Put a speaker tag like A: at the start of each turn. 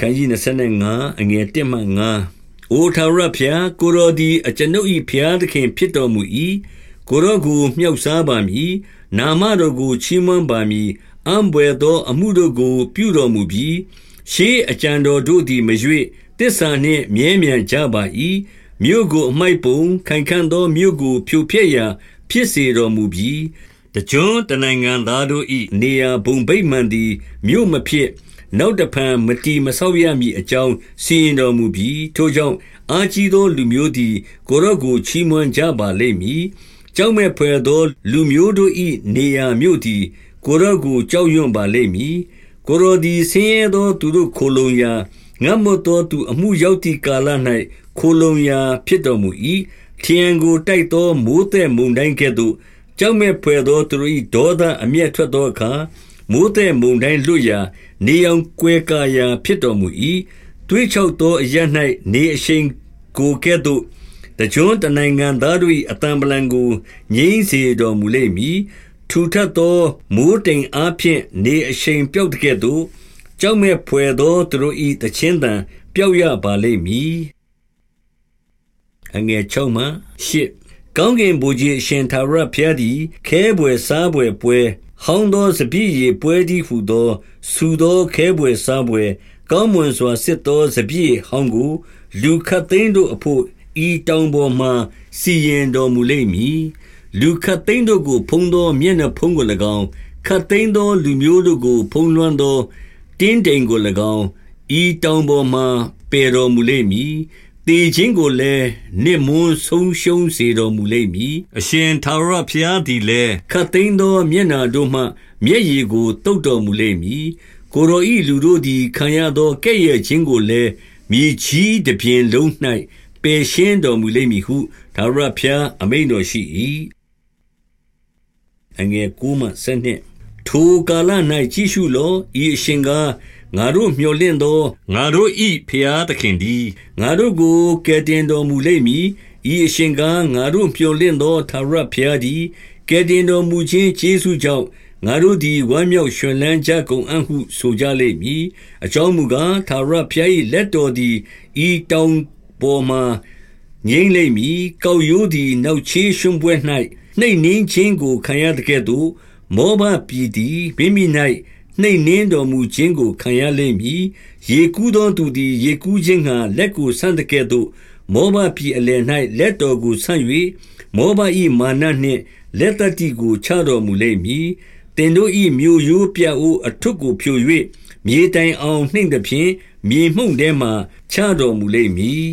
A: ခန်းကြီး25အငယ်1မှ5အိုထာဝရဘုရားကိုရောဒီအကျွန်ုပ်၏ဘုရားသခင်ဖြစ်တော်မူ၏ကိုရောကိုမြှောက်စားပါမည်နာမတော်ကိုချီးမွမ်းပါမည်အံဘွယ်သော အမှုတို့ကို ပြုတော်မူပြီးရှေးအကြံတော်တို့သည်မရွေ့တစ္ဆာနှင့်မြဲမြံကြပါ၏မြို့ကိုအမိုက်ပုံခိုင်ခံ့သောမြို့ကိုဖြိုဖျက်ရာ ဖြစ်စေတော်မူပြီး တကြွတနိုင်ငံသားတို့၏နေရာဘုံဗိမှန်သည် မြို့မဖြစ်နောက်တဖန်မတီမဆောက်ရမည်အကြောင်းစီရင်တော်မူပြီးထိုကြောင့်အာကြီးသောလူမျိုးသည် ကိုရော့ကိုချီးမွမ်းကြပါလိမ့်မည်ကြောက်မဲ့ဖွယ်သော လူမျိုးတို့၏နေရာမြို့သည် ကိုရော့ကိုကြောက်ရွံ့ပါလိမ့်မည်ကိုရောသည်ဆင်းရဲသောသူတို့ခိုလုံရာငတ်မွတ်သောသူအမှုရောက်သည့်ကာလ၌ခိုလုံရာ ဖြစ်တော်မူ၏ထျံကိုတိုက်သောမိုးတဲ့မုန်တိုင်းကဲ့သို့ ကြောက်မဲ့ဖွယ်သောသူတို့၏ဒေါသအမျက်ထွက်သောအခါမိုးတဲ့မုန်တိုင်းလွတ်ရာ နေအောင်ကွဲကာရာ ဖြစ်တော်မူ၏တွေးချောက်သောအရ၌နေအရှိန်ကိုကဲ့သို့တကြွတနိုင်ငံသားတို့၏အတံပလံကိုငြိမ့်စေတော်မူလိမ့်မည်ထူထပ်သောမိုးတိမ်အားဖြင့်နေအရှိန်ပြောက်တဲ့ကဲ့သို့ကြောက်မဲ့ဖွယ်သောသူတို့၏တခြင်းတံပျောက်ရပါလိမ့်မည်အငယ်6မှ8 ကောင်းကင်ဘုရားရှင်သာရဘုရားသည် ခဲဘွယ်စားဘွယ်ပွဲ ဟောင်းသောစပြည့်ရည်ပွဲသည်ဟုသော ဆူသောခဲဘွယ်စားဘွယ်ကောင်းမွန်စွာ စစ်သောစပြည့်ဟောင်းကို လူခတ်သိန်းတို့အဖို့ ဤတောင်ပေါ်မှစီရင်တော်မူလိမ့်မည် လူခတ်သိန်းတို့ကို ဖုံးသော မျက်နှာဖုံးကို၎င်းခတ်သိန်းသောလူမျိုးတို့ကို ဖုံးလွှမ်းသော တင်းတိမ်ကို၎င်း ဤတောင်ပေါ်မှပယ်တော်မူလိမ့်မည် တေခြင်းကိုလည်းနစ်မွန်းဆုံးရှုံးစေတော်မူလိမ့်မည်အရှင်သာရဘုရားသည်လည်းခတ်သိမ်းသော မျက်နာတို့မှ မျက်ရည်ကိုတုတ်တော်မူလိမ့်မည်ကိုရောဤလူတို့သည်ခံရသောကဲ့ရဲ့ခြင်းကိုလည်းမြေကြီးတစ်ပြင်လုံး၌ပယ်ရှင်းတော်မူလိမ့်မည်ဟုသာရဘုရားအမိန့်တော်ရှိ၏အငယ်9မှ12ထိုကာလ၌ကြည့်ရှုလောဤအရှင်ကား ငါတို့မျှော်လင့်သောငါတို့ဤဖျားသခင်သည်ငါတို့ကိုကယ်တင်တော်မူလိမ့်မည်ဤအရှင်ကားငါတို့မျှော်လင့်သောသာရဖျားသည်ကယ်တင်တော်မူခြင်းကျေးဇူးကြောင့်ငါတို့သည်ဝမ်းမြောက်ရွှင်လန်းကြကုန်အံ့ဟုဆိုကြလိမ့်မည်အကြောင်းမူကားသာရဖျား၏လက်တော်သည်ဤတောင်ပေါ်မှငိမ့်လိမ့်မည်ကောက်ရိုးသည်နောက်ချေးရှင်ပွဲ၌နှိမ့်နှင်းခြင်းကိုခံရတဲ့ကဲ့သို့မောဘပြည်သည်မိမိ၌ နှိမ့်နှင်းတော်မူခြင်းကို ခံရလိမ့်မည် ရေကူးသောသူသည် ရေကူးခြင်းငှာလက်ကိုဆန့်တဲ့ကဲ့သို့ မောဘပြည်အလယ်၌လက်တော်ကိုဆန့်၍မောဘ၏မာနနှင့် လက်တတိကို ချတော်မူလိမ့်မည်တင်တို့၏မြို့ရိုးပြအိုးအထွတ်ကိုဖြို၍မြေတိုင်အောင် နှိမ့်သည်ဖြင့် မြေမှုန့်ထဲမှချတော်မူလိမ့်မည်